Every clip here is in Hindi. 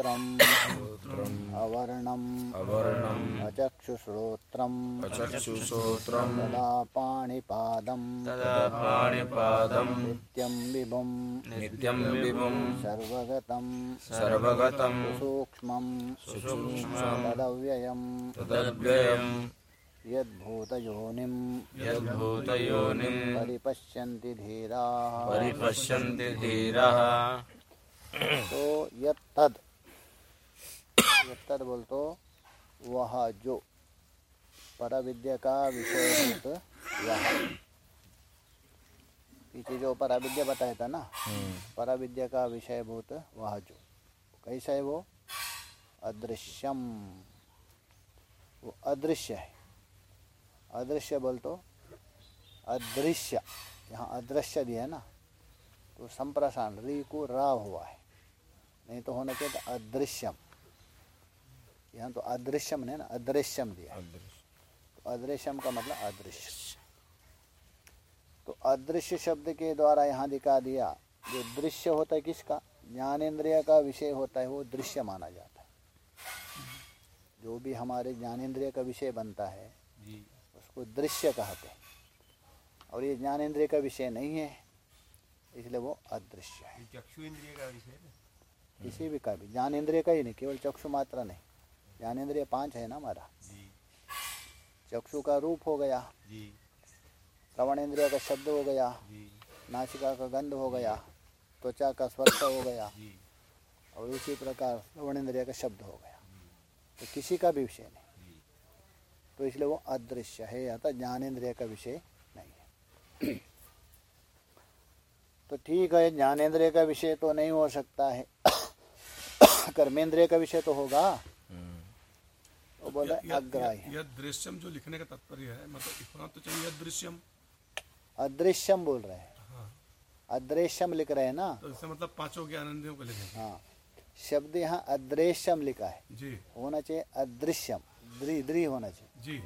गोत्रम् अवर्णम्। अवर्णम्। अचक्षुश्रोत्रम्। अचक्षुश्रोत्रम्। तदा पाणिपादम्। तदा पाणिपादम्। नित्यं विभुम्। नित्यं विभुम्। सर्वगतम्। सर्वगतम्। सूक्ष्मम् सुसूक्ष्मम्। तदव्ययम्। तदव्ययम्। यद्भूतयोनिम्। यद्भूतयोनिम्। परिपश्यन्ति धीराः। परिपश्यन्ति धीरः। तो यत्तद यत्तद बोल तो वह जो पराविद्या का विषयभूत वह। पीछे जो पराविद्या बताया था ना पराविद्या का विषय भूत वह जो। कैसा है वो? अदृश्यम। वो अदृश्य है। अदृश्य बोल तो अदृश्य। यहाँ अदृश्य दिया है ना तो संप्रसारण री को रा हुआ है। नहीं तो होना चाहिए अदृश्यम। यहाँ तो अदृश्यम नहीं ना अदृश्यम दिया। तो अदृश्यम का मतलब अदृश्य। तो अदृश्य शब्द के द्वारा यहाँ दिखा दिया जो दृश्य होता है किसका? ज्ञानेन्द्रिय का विषय होता है वो दृश्य माना जाता है। जो भी हमारे ज्ञानेन्द्रिय का विषय बनता है उसको दृश्य कहते हैं। और ये ज्ञानेन्द्रिय का विषय नहीं है इसलिए वो अदृश्य है। चक्षु इंद्रिय का विषय है। किसी भी का भी ज्ञानेन्द्रिय का ही नहीं केवल चक्षु मात्र नहीं। ज्ञानेन्द्रिय पाँच है ना हमारा? चक्षु का रूप हो गया। जी। श्रवणेन्द्रिय का शब्द हो गया। नासिका का गंध हो गया। त्वचा का स्पर्श हो गया। और उसी प्रकार श्रवणेन्द्रिय का शब्द हो गया। तो किसी का भी विषय नहीं। तो इसलिए वो अदृश्य है अतः ज्ञानेन्द्रिय का विषय नहीं है। तो ठीक है ज्ञानेन्द्रिय का विषय तो नहीं हो सकता है। कर्मेंद्रिय का विषय तो होगा। वो बोले अग्राह्य यह- दृश्यम जो लिखने का तात्पर्य है मतलब इतना तो चाहिए यह दृश्यम? अदृश्यम बोल रहे हैं। हाँ। अदृश्यम लिख रहे हैं ना? तो इससे मतलब पाँचों ज्ञानंदियों को लिखेंगे। हाँ। शब्द यहाँ अदृश्यम लिखा है। जी। होना चाहिए अदृश्यम। द्रि द्रि होना चाहिए। जी।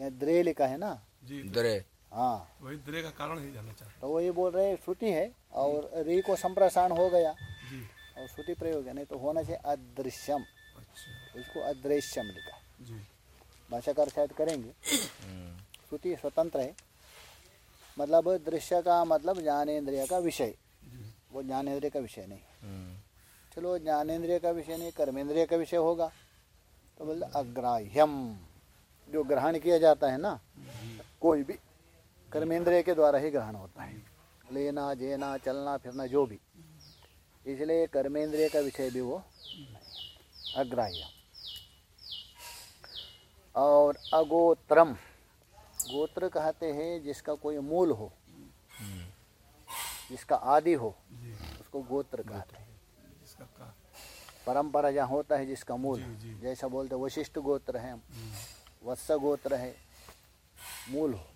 यहाँ द्रे लिखा है ना? जी। द्रे। हाँ। वही द्रे का कारण ही जानना चाहता तो वो ये बोल रहे श्रुति है और री को संप्रसारण हो गया। जी। और श्रुति प्रयोग है नहीं तो होना चाहिए अदृश्यम। अच्छा। इसको अदृश्यम लिखा है। भाषाकार शायद करेंगे। श्रुति स्वतंत्र है। मतलब दृश्य का मतलब ज्ञानेन्द्रिय का विषय। वो ज्ञानेन्द्रिय का विषय नहीं। चलो ज्ञानेन्द्रिय का विषय नहीं कर्मेंद्रिय का विषय होगा। तो बोलते अग्राह्यम। जो ग्रहण किया जाता है ना कोई भी कर्मेंद्रिय के द्वारा ही ग्रहण होता है। लेना जेना चलना फिरना जो भी। इसलिए कर्मेंद्रिय का विषय भी वो नहीं। और अगोत्रम। गोत्र कहते हैं जिसका कोई मूल हो। जिसका आदि हो। उसको गोत्र कहते हैं। परंपरा जहाँ होता है जिसका मूल। जैसा बोलते हैं वशिष्ठ गोत्र है। वत्स गोत्र है। मूल हो।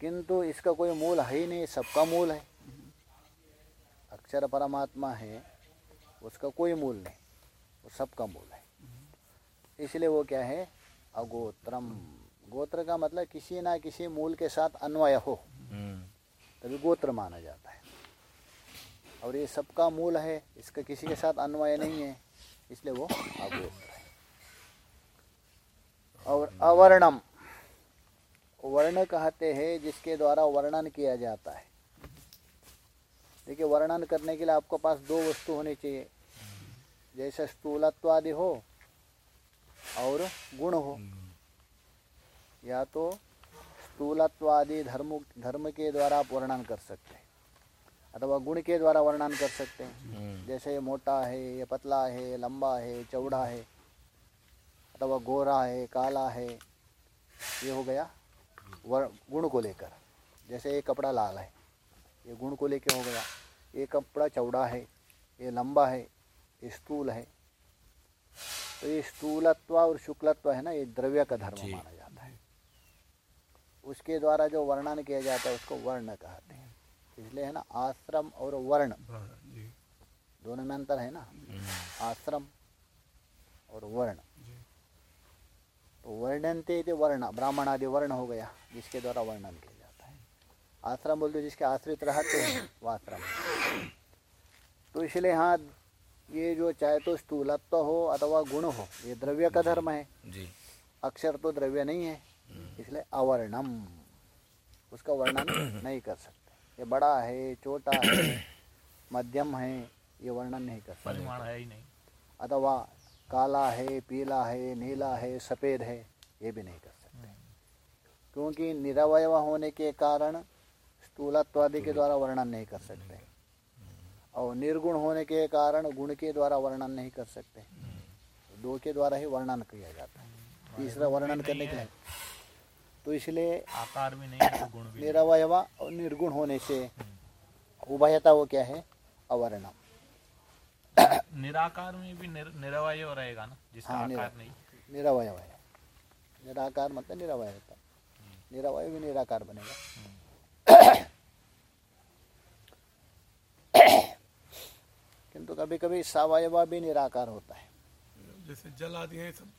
किंतु इसका कोई मूल है ही नहीं सबका मूल है। अक्षर परमात्मा है उसका कोई मूल नहीं। वो सबका मूल है। इसलिए वो क्या है? अगोत्रम। गोत्र का मतलब किसी ना किसी मूल के साथ अन्वय हो। तभी गोत्र माना जाता है। और ये सबका मूल है इसका किसी के साथ अन्वय नहीं है इसलिए वो अगोत्र है। और अवर्णम वर्ण कहते हैं जिसके द्वारा वर्णन किया जाता है। देखिए वर्णन करने के लिए आपको पास दो वस्तु होनी चाहिए। जैसे स्थूलत्व आदि हो और गुण हो। या तो स्थूलत्वादि धर्म धर्म के द्वारा आप वर्णन कर सकते हैं अथवा गुण के द्वारा वर्णन कर सकते हैं। जैसे ये मोटा है ये पतला है ये लंबा है चौड़ा है अथवा गोरा है काला है ये हो गया वर गुण को लेकर। जैसे ये कपड़ा लाल है ये गुण को लेकर हो गया। ये कपड़ा चौड़ा है ये लंबा है ये स्थूल है तो ये स्थूलत्व और शुक्लत्व है ना ये द्रव्य का धर्म माना जाता है। उसके द्वारा जो वर्णन किया जाता है उसको वर्ण कहते हैं। इसलिए है ना आश्रम और वर्ण। वर्ण दोनों में अंतर है ना? आश्रम और वर्ण। तो वर्णनते वर्ण ब्राह्मण आदि वर्ण हो गया जिसके द्वारा वर्णन किया जाता है। आश्रम बोलते हो जिसके आश्रित रहते हैं वो आश्रम। तो इसलिए यहाँ ये जो चाहे तो स्थूलत्व हो अथवा गुण हो ये द्रव्य का धर्म है। जी। अक्षर तो द्रव्य नहीं है इसलिए अवर्णम उसका वर्णन नहीं कर सकते। ये बड़ा है छोटा है मध्यम है ये वर्णन नहीं कर सकते। है ही नहीं। अथवा काला है पीला है नीला है सफ़ेद है ये भी नहीं कर सकते। क्योंकि निरवय होने के कारण स्थूलत्वादि के द्वारा वर्णन नहीं कर सकते। और निर्गुण होने के कारण गुण के द्वारा वर्णन नहीं कर सकते। दो के द्वारा ही वर्णन किया जाता है। तीसरा वर्णन करने के लिए। तो इसलिए आकार भी नहीं तो नहीं। निरवयवा और निर्गुण होने से उभयता वो क्या है? अवर्णम निराकार में भी निर, निरवय रहेगा ना जिसका हाँ, आकार नहीं निरवय है। निराकार मतलब निरवय होता निरवय भी निराकार बनेगा। किंतु कभी कभी सवयवा भी निराकार होता है। जैसे जल आदि है सब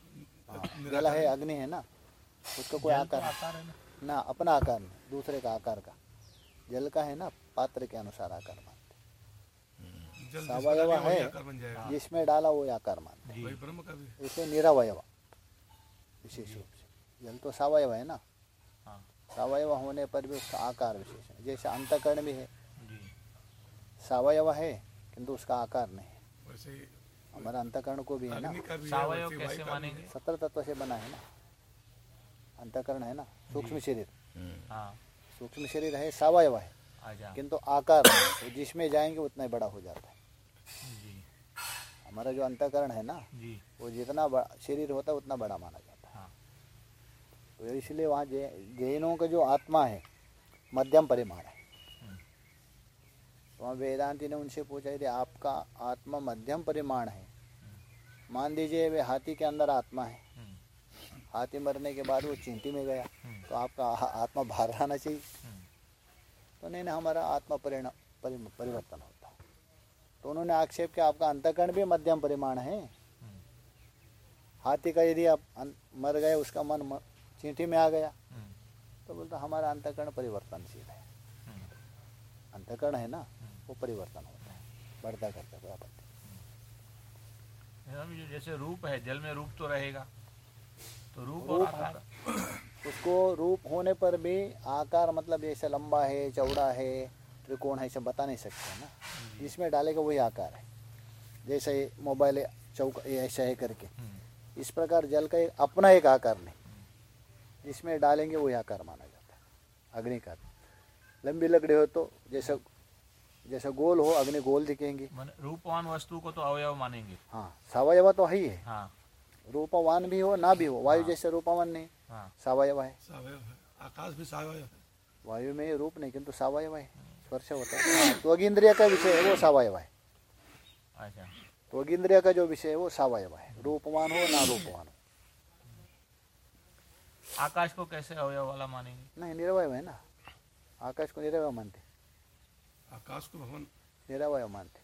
जल है अग्नि है ना? उसका कोई आकार आकार है ना? ना अपना आकार नहीं दूसरे का आकार का। जल का है ना पात्र के अनुसार आकार मानते सवयव है। जिसमें डाला वो आकार मानते है। इसलिए निरवयवा विशेष रूप से। जल तो सवयव है ना? हाँ। सवयव होने पर भी उसका आकार विशेष है। जैसे अंतकरण भी है। सवयव है किंतु उसका आकार नहीं है। वैसे हमारा अंतकरण को भी है ना। सत्र तत्व से बना है ना। अंतकरण है ना सूक्ष्म शरीर। हाँ। सूक्ष्म शरीर है सवयव है। आजा। किंतु आकार तो जिसमें जाएँगे उतना ही बड़ा हो जाता है। हमारा जो अंतकरण है ना जी। वो जितना शरीर होता है उतना बड़ा माना जाता है। हाँ। तो इसलिए वहाँ जै, जैनों का जो आत्मा है मध्यम परिमाण है। हम्म। वहाँ वेदांति ने उनसे पूछा, यदि आपका आत्मा मध्यम परिमाण है, मान दीजिए वे हाथी के अंदर आत्मा है, हाथी मरने के बाद वो चींटी में गया। तो आपका आत्मा बाहर आना चाहिए। तो नहीं नहीं, हमारा आत्मा परिणाम परिवर्तन होता है। तो उन्होंने आक्षेप किया, आपका अंतकरण भी मध्यम परिमाण है। हाथी का यदि आप मर गए, उसका मन चींटी में आ गया तो बोलता, हमारा अंतकरण परिवर्तनशील है। अंतकरण है ना? वो परिवर्तन होता है बढ़ता करता है। जो जैसे रूप है जल में रूप तो रहेगा तो रूप रूप और आकार उसको रूप होने पर भी आकार मतलब जैसे लंबा है चौड़ा है त्रिकोण है सब बता नहीं सकते ना। जिसमें डालेगा वही आकार है। जैसे मोबाइल चौक ऐसा है करके। हम्म, इस प्रकार जल का एक अपना एक आकार नहीं। जिसमें डालेंगे वही आकार माना जाता है अग्नि का। लंबी लकड़ी हो तो जैसा जैसा गोल हो अग्नि गोल दिखेंगी। रूपवान वस्तु को तो अवयव मानेंगे। हाँ सवयव तो है ही है। हाँ। रूपवान भी हो ना भी हो वायु हाँ। जैसे रूपवान नहीं। हाँ। सवयव है। सावयव है। आकाश भी सावयव है। वायु में रूप नहीं किंतु सवयव है। स्पर्श होता है। त्वगिंद्रिय का विषय है वो सवयव है। अच्छा। त्वगिंद्रिय का जो विषय है वो सवयव है। रूपवान हो ना रूपवान हो। आकाश को कैसे अवयव वाला मानेंगे? नहीं निरवय है ना। आकाश को निरवय मानते आकाश को भगवान निरवय मानते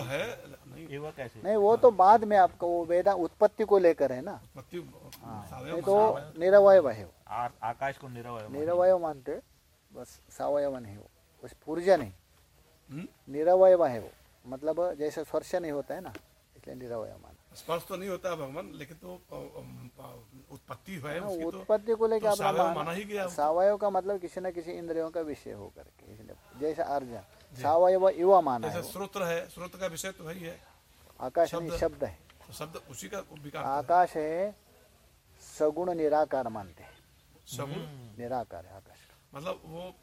है। नहीं। वो कैसे? नहीं वो तो बाद में आपको वो वेदा उत्पत्ति को लेकर है ना? उत्पत्ति हाँ तो निरवय है आकाश को निरवय निरवय मानते बस सवयव नहीं हो बस पुर्जा नहीं। हम्म? निरवय है वो। मतलब जैसे स्पर्श नहीं होता है ना इसलिए निरवय मान। स्पर्श तो नहीं होता है भगवान लेकिन तो उत्पत्ति है हाँ, उसकी तो। उत्पत्ति को लेकर तो मान- ही गया। वो। का मतलब किसी न किसी इंद्रियों का विषय होकर के। इसलिए जैसे अर्जुन सावयव युवा माना है। स्रोत्र है स्रोत्र का विषय तो वही है। आकाश शब्द। शब्द है। तो शब्द उसी का विकार आकाश है सगुण निराकार मानते हैं। सगुण? निराकार है आकाश मतलब वो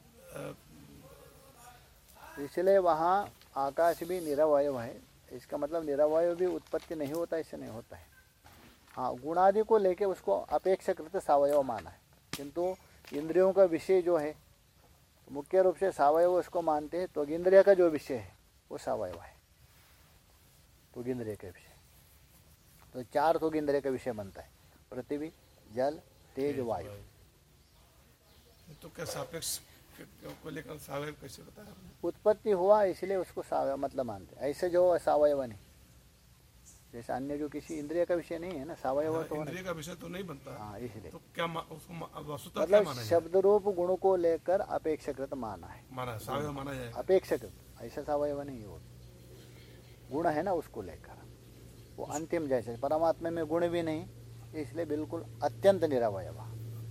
इसलिए वहाँ आकाश भी निरवय है। इसका मतलब निरवय भी उत्पत्ति नहीं होता इससे नहीं होता है। हाँ गुणादि को लेके उसको अपेक्षाकृत सावयव माना है। किंतु इंद्रियों का विषय जो है मुख्य रूप से सावयव उसको मानते हैं तो इंद्रिय का जो विषय है वो सावयव है। तो इंद्रिय का विषय। तो चार तो इंद्रिय का विषय बनता है। पृथ्वी जल तेज वायु। तो क्या सापेक्ष को लेकर सावयव कैसे बताया उत्पत्ति हुआ इसलिए उसको मतलब मानते ऐसे जो सावयव नहीं। जैसे अन्य जो किसी इंद्रिय का विषय नहीं है ना सावयव तो इंद्रिय का विषय तो नहीं बनता। हाँ इसलिए। तो क्या मा, उसको मा- मतलब शब्द रूप गुण को लेकर अपेक्षाकृत माना है। माना सावय माना जाएगा अपेक्षाकृत ऐसा सावयव नहीं है वो गुण है ना उसको लेकर। वो अंतिम जैसे परमात्मा में गुण भी नहीं इसलिए बिल्कुल अत्यंत निरवयव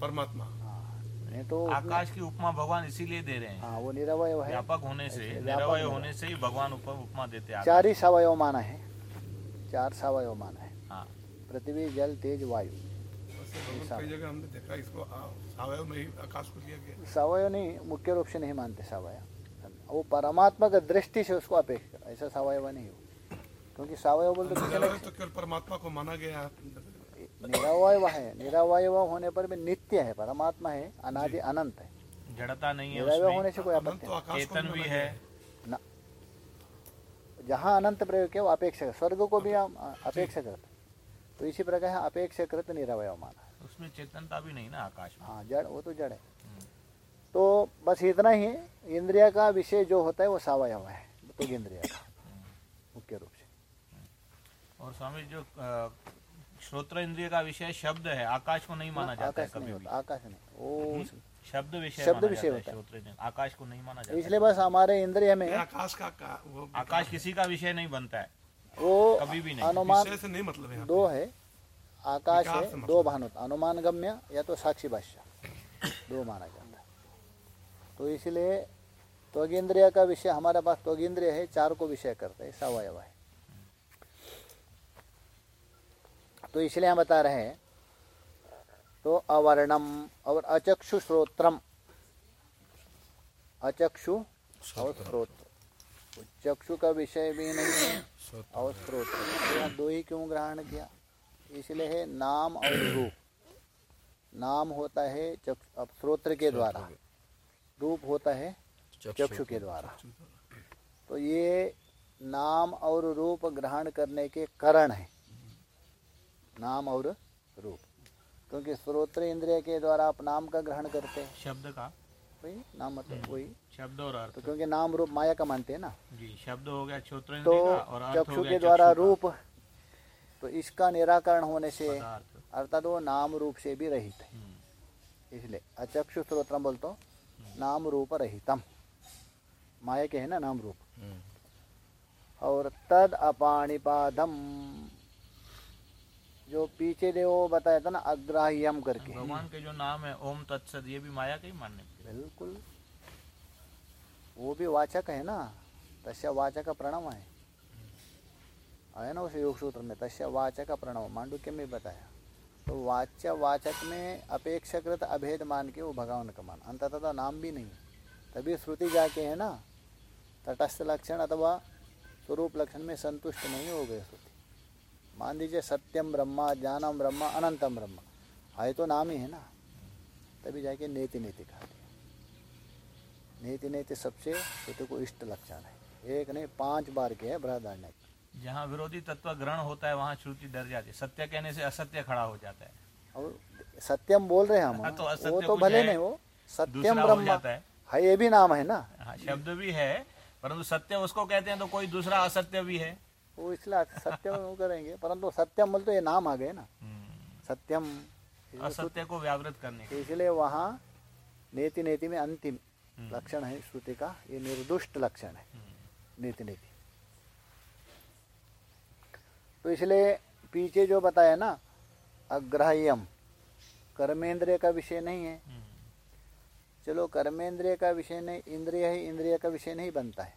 परमात्मा। हाँ नहीं तो आकाश की उपमा भगवान इसीलिए दे रहे हैं। हाँ वो निरवय है। व्यापक होने से निरवय होने से ही भगवान उपमा देते हैं। चार ही सावयव माना है। चार सावयव माना है। हाँ। पृथ्वी जल तेज वायु। वैसे भगवान कई जगह हमने देखा इसको आ- सावयव में ही आकाश को दिया गया। सावयव नहीं मुख्य रूप से नहीं मानते सावयव वो परमात्मा का दृष्टि से उसको अपेक्षा ऐसा सावयव नहीं हो। क्योंकि सावयव बोलते तो केवल परमात्मा को माना गया निरवय है। निरवय होने पर भी नित्य है परमात्मा है अनादि अनंत है। जड़ता नहीं है होने से कोई आपत्ति तो चेतन भी है। जहाँ अनंत प्रयोग किया वो अपेक्षाकृत स्वर्ग को भी हम अपेक्षा करते तो इसी प्रकार यहाँ अपेक्षाकृत निरवय माना उसमें चेतनता भी नहीं ना आकाश में। हाँ जड़ वो तो जड़ है। तो बस इतना ही इंद्रिया का विषय जो होता है वो सावयव है तो इंद्रिय का मुख्य रूप से। और स्वामी जो श्रोत्र इंद्रिय का विषय शब्द है आकाश को नहीं माना जाता आकाश नहीं होता आकाश नहीं। वो शब्द विषय शब्द माना विषय जाता है होता है। आकाश को नहीं माना जाता इसलिए बस हमारे इंद्रिय में आकाश का, का वो आकाश किसी का विषय नहीं बनता है। वो कभी भी नहीं। अनुमान से नहीं मतलब है दो है। आकाश है मतलब दो भान होता अनुमान गम्य या तो साक्षी भाष्य। दो माना जाता है। तो इसलिए त्वगिंद्रिय का विषय हमारे पास त्वगिंद्रिय है चार को विषय करते हैं सवयव है। तो इसलिए हम बता रहे हैं तो अवर्णम और अचक्षु श्रोत्रम अचक्षु और श्रोत्र चक्षु का विषय भी नहीं है और श्रोत्र तो दो ही क्यों ग्रहण किया? इसलिए है नाम और रूप। नाम होता है श्रोत्र के द्वारा। रूप होता है चक्षु के द्वारा। तो ये नाम और रूप ग्रहण करने के कारण है। नाम और रूप। क्योंकि श्रोत्र इंद्रिय के द्वारा आप नाम का ग्रहण करते हैं। शब्द का? वही नाम मतलब वही। शब्द और अर्थ। तो क्योंकि नाम रूप माया का मानते हैं ना? जी शब्द हो गया श्रोत्र तो चक्षु के द्वारा रूप तो इसका निराकरण होने से अर्थात वो नाम रूप से भी रहित है। हम्म, इसलिए अचक्षु स्त्रोत्रम बोलते नाम रूप रहितम। माया के है ना नाम रूप? और तद अपाणिपादम। जो पीछे दे वो बताया था ना अग्राह्यम करके। भगवान के जो नाम है ओम तत्सद ये भी माया के ही मानने बिल्कुल। वो भी वाचक है ना तस्य वाचक प्रणव है। आया ना उस योग सूत्र में तस्य वाचक प्रणव मांडुक्य में बताया। तो वाच्य वाचक में अपेक्षाकृत अभेद मान के वो भगवान का मान अंततः तो नाम भी नहीं। तभी श्रुति जाके है ना तटस्थ लक्षण अथवा स्वरूप लक्षण में संतुष्ट नहीं हो गए। मान लीजिए सत्यम ब्रह्मा ज्ञानम ब्रह्मा अनंतम ब्रह्मा। है तो नाम ही है ना। तभी जाके नेति नेति कहा गया। नेति नेति सबसे श्रुति को इष्ट लक्षण है। एक नहीं पाँच बार के है बृहदारण्य। जहाँ विरोधी तत्व ग्रहण होता है वहाँ श्रुति डर जाती है। सत्य कहने से असत्य खड़ा हो जाता है। और सत्यम बोल रहे हैं हम। हाँ, तो वो तो भले नहीं वो सत्यम ब्रह्म। जाता है। है ये भी नाम है ना। हाँ शब्द भी है परंतु सत्य उसको कहते हैं तो कोई दूसरा असत्य भी है। वो इसलिए सत्यम वो करेंगे परंतु सत्यम बोल तो ये नाम आ गए ना। हम्म, सत्यम असत्य को व्यावृत करने के इसलिए वहाँ नेति नेति में अंतिम हम्म। लक्षण है श्रुति का ये निर्दुष्ट लक्षण है। नेति नेति तो इसलिए पीछे जो बताया ना अग्राह्यम कर्मेंद्रिय का विषय नहीं है। हम्म, चलो कर्मेंद्रिय का विषय नहीं इंद्रिय ही इंद्रिय का विषय नहीं बनता है।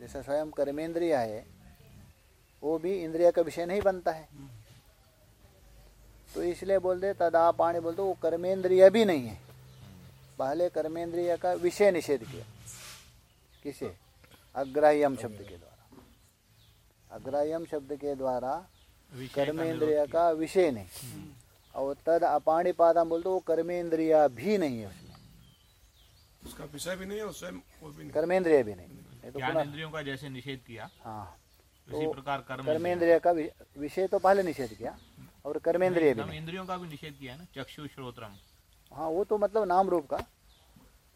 जैसा स्वयं कर्मेंद्रिय है वो भी इंद्रिय का विषय नहीं बनता है। तो इसलिए बोल दे तदा पाणी बोल दो वो कर्मेंद्रिय भी नहीं है। पहले कर्मेंद्रिय का विषय निषेध किया। किसे? अग्राह्यम शब्द के द्वारा। अग्राह्यम शब्द के द्वारा कर्मेंद्रिय का विषय नहीं। और तद अपाणिपादम बोल बोलते वो कर्मेंद्रिय भी नहीं है उसमें। उसका विषय भी नहीं है और भी नहीं। कर्मेंद्रिय भी नहीं। नहीं तो इंद्रियों का जैसे निषेध किया हाँ। उसी तो प्रकार कर्म कर्मेंद्रिय का विषय तो पहले निषेध किया और कर्मेंद्रिय भी इंद्रियों का भी निषेध किया है ना? चक्षु श्रोत्रम। हाँ वो तो मतलब नाम रूप का।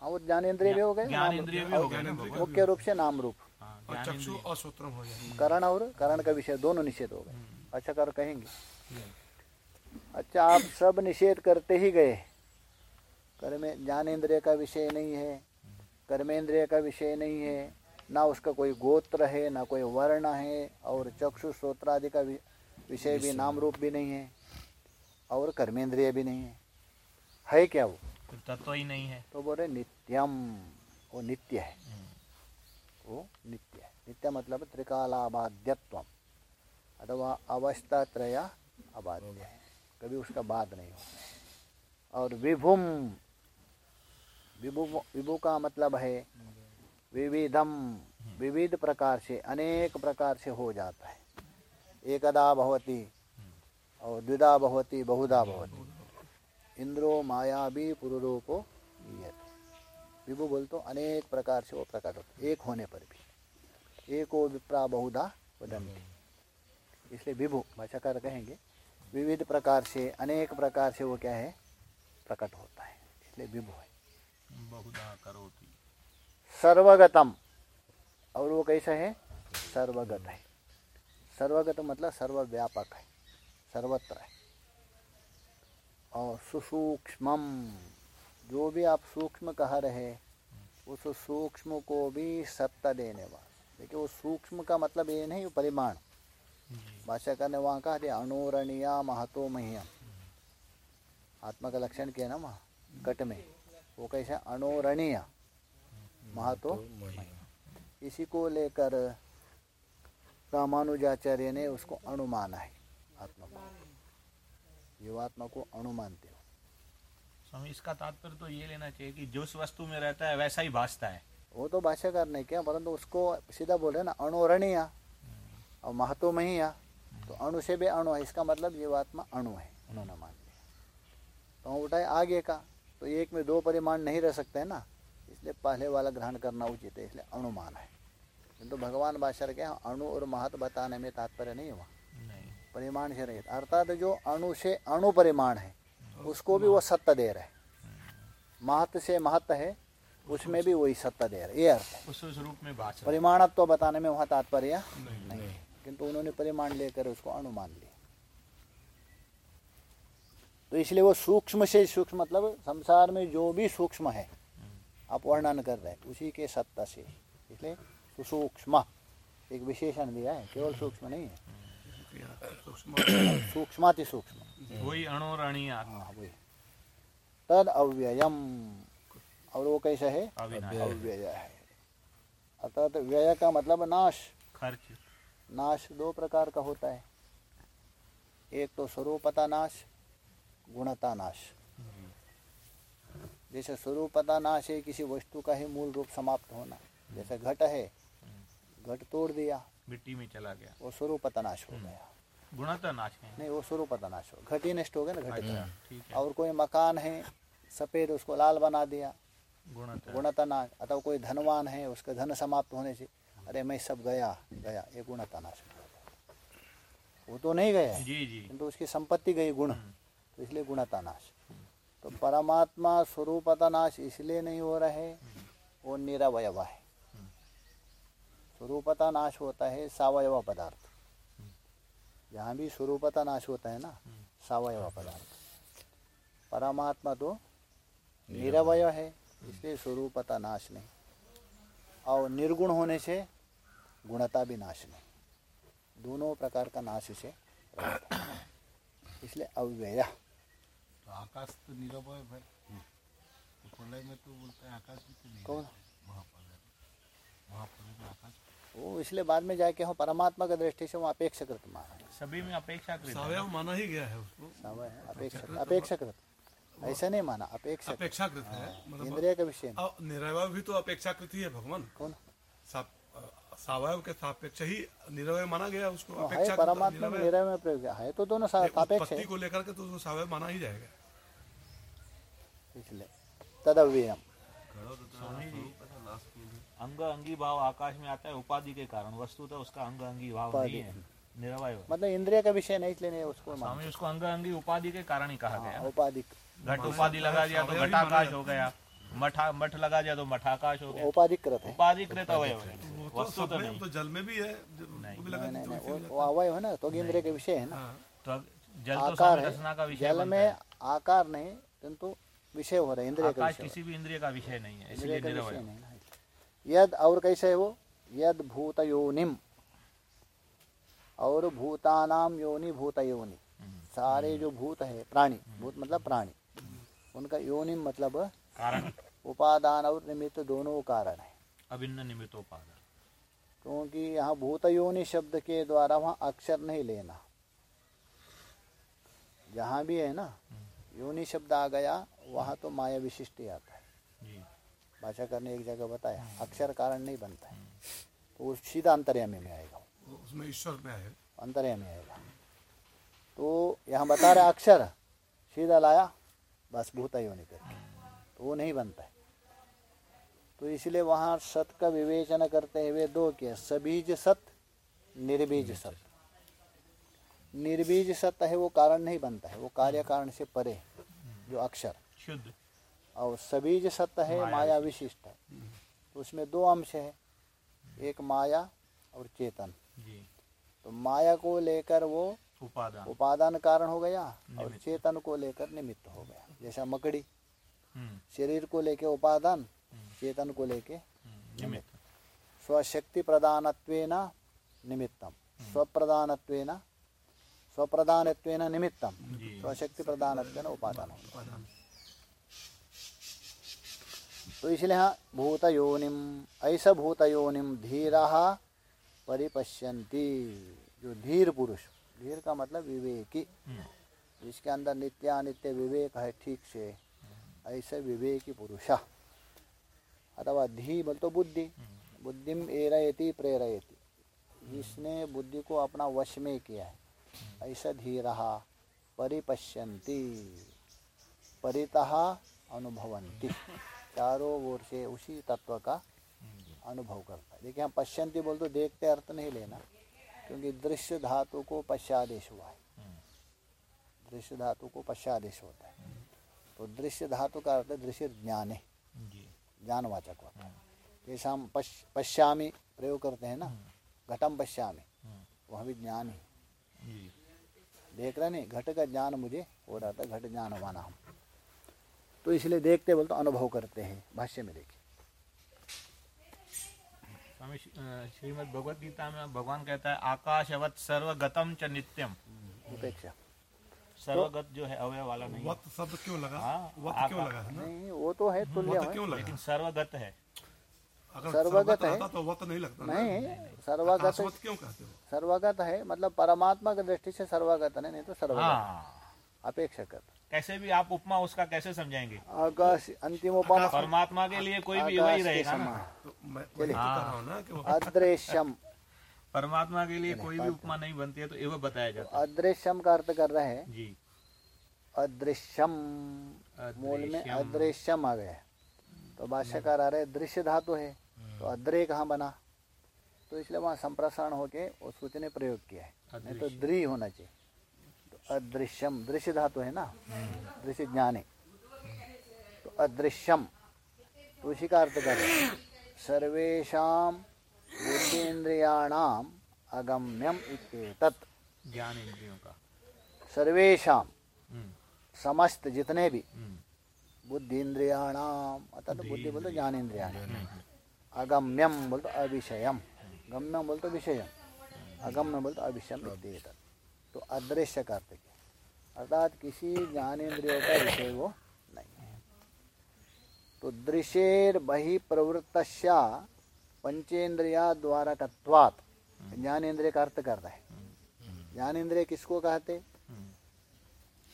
हाँ वो ज्ञानेन्द्रिय भी हो गए ज्ञान इंद्रिय भी हो गए मुख्य रूप से नाम रूप। हाँ, और चक्षु और श्रोत्रम हो जाए करण और करण का विषय दोनों निषेध हो गए। हम्म, अच्छा कर कहेंगे। अच्छा आप सब निषेध करते ही गए। कर्म ज्ञानेन्द्रिय का विषय नहीं है कर्मेंद्रिय का विषय नहीं है ना उसका कोई गोत्र है ना कोई वर्ण है और चक्षु श्रोत्र आदि का विषय भी नाम रूप भी नहीं है और कर्मेंद्रिय भी नहीं है। है क्या वो? तत्व ही नहीं है। तो बोल नित्यम वो नित्य है। वो नित्य है। नित्य मतलब त्रिकालाबाध्यत्व अथवा अवस्था त्रय अबाध्य है। कभी उसका बाद नहीं होता और विभुम विभु विभु का मतलब है विविधम विविध प्रकार से, अनेक प्रकार से हो जाता है। एकदा भवती और द्विधा भवती, बहुधा भवती। इंद्रो माया भी पुरुरूपो नीयते। विभु बोल तो अनेक प्रकार से वो प्रकट होते एक होने पर भी। एको विप्रा बहुधा वदंती इसलिए विभु भाषाकार कहेंगे, विविध प्रकार से, अनेक प्रकार से वो क्या है? प्रकट होता है। इसलिए विभु है। बहुधा करोति। सर्वगतम। और वो कैसा है? सर्वगत है। सर्वगत मतलब सर्वव्यापक है। सर्वत्र है। और सुसूक्ष्म जो भी आप सूक्ष्म कह रहे उस सूक्ष्म को भी सत्ता देने वाला। देखिए, वो सूक्ष्म का मतलब ये नहीं परिमाण। भाषा करने वहाँ कहा दिया अणुरणीया महतो मह्यम। आत्मा का लक्षण क्या है ना वहाँ? कट में। वो कैसे अणुरणीय महतो। इसी को लेकर रामानुजाचार्य ने उसको अणु माना है आत्मा को। जीवात्मा को अणु मानते हो। स्वामी इसका तात्पर्य तो ये लेना चाहिए कि जिस वस्तु में रहता है वैसा ही भाषता है। वो तो भाष्यकार ने किया परंतु उसको सीधा बोल रहे ना अणुरणीय और महतो महिया तो अणु से भी अणु है इसका मतलब जीवात्मा अणु है उन्होंने मान लिया। तो उठाए आगे का तो एक में दो परिमाण नहीं रह सकते हैं ना। इसलिए पहले वाला ग्रहण करना उचित है इसलिए अणुमान है। किंतु भगवान भाषा के अणु और महत्व बताने में तात्पर्य नहीं हुआ। परिमाण से रहित अर्थात जो अणु से अणु परिमाण है उसको भी वो सत्ता दे रहा है। महत से महत्व है उसमें भी वही सत्ता दे रहा है। ये अर्थ है। उस रूप में परिमाणत्व तो बताने में वहाँ तात्पर्य नहीं है किंतु उन्होंने परिमाण लेकर उसको अनुमान लिया। तो इसलिए वो सूक्ष्म से सूक्ष्म मतलब संसार में जो भी सूक्ष्म है आप वर्णन कर रहे हैं उसी के सत्ता से। इसलिए सुसूक्ष्म एक विशेषण दिया है केवल सूक्ष्म नहीं है। सूक्ष्माति सूक्ष्म। वही अणुरणीय हाँ वही। तद अव्ययम। और वो कैसा है? अव्यय है। अर्थात व्यय का मतलब नाश। खर्च। नाश दो प्रकार का होता है। एक तो स्वरूपता नाश गुणता नाश। जैसे स्वरूपता नाश है किसी वस्तु का ही मूल रूप समाप्त होना। जैसे घट है घट तोड़ दिया मिट्टी में चला गया। वो स्वरूपता नाश हो गया। गुणता नाश है। नहीं वो स्वरूपता नाश हो घट ही नष्ट हो गया ना घट अच्छा, और कोई मकान है सफ़ेद उसको लाल बना दिया। गुणता। नाश अथवा कोई धनवान है उसका धन समाप्त होने से अरे मैं सब गया गया ये गुणता नाश वो तो नहीं गया। जी जी। किंतु उसकी संपत्ति गई गुण तो इसलिए गुणता नाश। तो परमात्मा स्वरूपता नाश इसलिए नहीं हो रहा है वो निरवय है। स्वरूपता नाश होता है सावयव पदार्थ। जहाँ भी स्वरूपता नाश होता है ना सावयव पदार्थ। परमात्मा तो निरवय है इसलिए स्वरूपता नाश नहीं। और निर्गुण होने से गुणता भी नाश नहीं। दोनों प्रकार का नाश से रहता है। इसलिए अव्यय। तो आकाश तो निरवय है तो प्रलय में तो बोलते हैं आकाश भी तो नहीं कौन? महाप्रलय। महाप्रलय में आकाश वो इसलिए बाद में जाके हम परमात्मा की दृष्टि से वो अपेक्षाकृत माना। है सभी में अपेक्षाकृत है। माना ही गया है उसको। सावय है, अपेक्षाकृत अपेक्षाकृत। ऐसा नहीं माना अपेक्षा अपेक्षाकृत है मतलब इंद्रिय का विषय। निरवय भी तो अपेक्षाकृत ही है भगवान। कौन? सा- सावयव के सापेक्ष ही निरवय माना गया उसको अपेक्षा परमात्मा में में प्रयोग है तो दोनों सापेक्ष है। को लेकर के तो उसको सावयव माना ही जाएगा। इसलिए तदव्ययम। अंग अंगी भाव आकाश में आता है उपाधि के कारण। वस्तु तो उसका अंग अंगी भाव उपाधि। नहीं है निरवय मतलब इंद्रिय का विषय नहीं इसलिए नहीं उसको स्वामी उसको अंग अंगी उपाधि के कारण ही कहा हाँ, गया। औपाधिक घट उपाधि लगा दिया तो घटाकाश हो गया। मठा मठ लगा दिया तो मठाकाश हो गया। औपाधिक कृत है। उपाधिकृत अवयव है। तो सब तो में तो जल में भी है तो वो, अवय है ना तो इंद्रिय के विषय है ना। हाँ। तो जल तो आकार है। रचना का विषय जल में आकार नहीं किंतु विषय हो रहा है इंद्रिय का हो किसी भी इंद्रिय का विषय नहीं है इसलिए निरवय विषय नहीं ना यद और कैसे है वो? यद भूत योनिम और भूतानाम योनि भूत योनि सारे जो भूत है प्राणी भूत मतलब प्राणी। उनका योनिम मतलब कारण। उपादान और निमित्त दोनों कारण है। अभिन्न निमित्तोपादान। क्योंकि यहाँ भूत योनि शब्द के द्वारा वहाँ अक्षर नहीं लेना। जहाँ भी है ना योनि शब्द आ गया वहाँ तो माया विशिष्ट ही आता है। भाषा करने एक जगह बताया अक्षर कारण नहीं बनता है। तो वो सीधा अंतर्यामी में आएगा उसमें ईश्वर में है अंतर्यामी आएगा। तो यहाँ बता रहे अक्षर सीधा लाया बस भूत योनि करके तो वो नहीं बनता है। तो इसलिए वहाँ सत का विवेचन करते हुए दो के सबीज सत निर्बीज सत। निर्बीज सत है वो कारण नहीं बनता है वो कार्य कारण से परे जो अक्षर। शुद्ध। और सबीज सत्य है माया विशिष्ट। है। तो उसमें दो अंश है एक माया और चेतन। जी। तो माया को लेकर वो उपादान। उपादान कारण हो गया और चेतन को लेकर निमित्त हो गया जैसा मकड़ी। हम्म, शरीर को लेकर उपादान चेतन को लेके हम्म, निमित्त स्वशक्ति प्रदानत्वेन निमित्तम। स्वप्रदानत्वेन स्वप्रदानत्वेन निमित्तम। स्वशक्ति प्रदानत्वेन उपादान। तो इसलिए हाँ भूत योनिम ऐसा भूत योनिम धीरा परिपश्यन्ति। जो धीर पुरुष धीर का मतलब विवेकी। हम्म, जिसके अंदर नित्यानित्य विवेक है ठीक से ऐसे विवेकी पुरुष। अथवा धी बोल तो बुद्धि बुद्धिम एरयति, प्रेरयति। जिसने बुद्धि को अपना वश में किया है। ऐसा धीरा परिपश्यन्ति। परितः अनुभवन्ति। चारों ओर से उसी तत्व का अनुभव करता है। देखिए, हम पश्यंती बोल तो देखते अर्थ नहीं लेना, क्योंकि दृश्य धातु को पश्चादेश हुआ है। दृश्य धातु को पश्चादेश होता है। तो दृश्य धातु का अर्थ दृश्य ज्ञान। ज्ञानवाचक होता है। हम पश, पश्यामी प्रयोग करते हैं ना। घटम पश्यामी वह भी ज्ञान ही। देख रहे नहीं घट का ज्ञान मुझे हो रहा था घट ज्ञान वाना हम। तो इसलिए देखते बोल तो अनुभव करते हैं भाष्य में देखिए। श्रीमद् भगवत गीता में भगवान कहता है आकाशवत सर्वगतम च नित्यम। उपेक्षा। सर्वगत जो है अवय वाला नहीं है। वत शब्द क्यों लगा? हाँ, वत क्यों लगा है ना? नहीं वो तो है तुल्य है। क्यों लगा? लेकिन सर्वगत है। अगर सर्वगत है। तो वत नहीं लगता नहीं सर्वागत क्यों कहते हो? सर्वागत है मतलब परमात्मा की दृष्टि से सर्वागत है नहीं तो सर्वगत। हाँ। अपेक्षागत कैसे भी आप उपमा उसका कैसे समझाएँगे? आकाश अंतिम उपमा परमात्मा के लिए कोई भी वही रहेगा ना। तो तो हूँ। अदृश्यम। परमात्मा के लिए कोई भी उपमा नहीं बनती है तो एवं बताया जाता है। अदृश्यम का अर्थ कर रहे हैं। जी। अदृश्यम मूल में अदृश्यम। आ गया तो भाष्यकार आ रहे दृश्य धातु है तो अद्रय कहाँ बना? तो इसलिए वहाँ संप्रसारण होके उस सूची ने प्रयोग किया है। नहीं तो द्रि होना चाहिए। तो अदृश्यम दृश्य धातु है ना? दृश्य ज्ञान है। तो अदृश्यम तो उसी का अर्थ कर रहे बुद्धीन्द्रियाणाम अगम्यम इत्येतत्। ज्ञान इंद्रियों का। सर्वेषां हम्म, समस्त जितने भी। हम्म, बुद्धि इंद्रियाणाम अर्थात बुद्धि बोलते ज्ञान इंद्रिया अगम्यम बोलते अविषयम। गम्यम बोलते विषयम। अगम्य बोलते अविषयम इत्येतत्। तो अदृश्य का अर्थ क्या? अर्थात किसी ज्ञान इंद्रियों का विषय वो नहीं है। तो दृश्येर बहि प्रवृत्त पंचेंद्रिया द्वारा तत्वात ज्ञान इंद्रिय का अर्थ कर रहा है। ज्ञान इंद्रिय किसको कहते?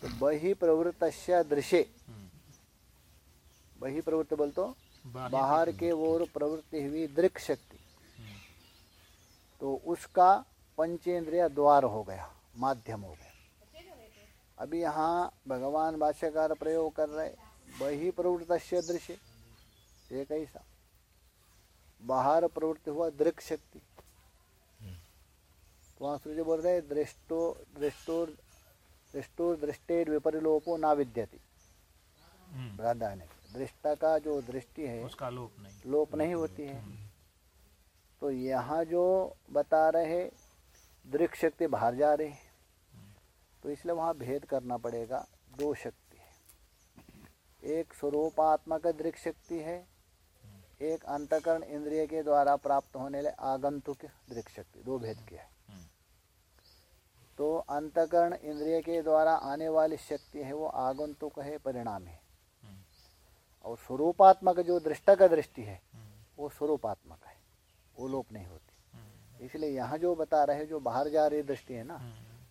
तो बहि प्रवृत्त दृश्य बहि प्रवृत्त बोल तो बाहर बाहर के ओर प्रवृत्ति हुई दृक शक्ति। तो उसका पंचेंद्रिय द्वार हो गया माध्यम हो गया। अभी यहाँ भगवान भाष्यकार प्रयोग कर रहे बहि प्रवृत्त दृश्य ये कैसा? बाहर प्रवृत्ति हुआ दृक शक्ति। तो वहाँ सूर्य बोल रहे दृष्टो दृष्टोर दृष्टोर दृष्टेर विपरिलोपो ना विद्यति। हम्म, प्राधान्य दृष्टा का जो दृष्टि है उसका लोप नहीं। लोप नहीं होती है। तो यहाँ जो बता रहे दृक शक्ति बाहर जा रही है। तो इसलिए वहाँ भेद करना पड़ेगा दो शक्ति है। एक स्वरूपात्मक दृक शक्ति है एक अंतकरण इंद्रिय के द्वारा प्राप्त होने वाले आगंतुक दृक शक्ति दो भेद के है। तो अंतकरण इंद्रिय के द्वारा आने वाली शक्ति है वो आगंतुक है परिणाम है। और स्वरूपात्मक जो दृष्टा का दृष्टि है वो स्वरूपात्मक है वो लोप नहीं होती। इसलिए यहाँ जो बता रहे जो बाहर जा रही दृष्टि है ना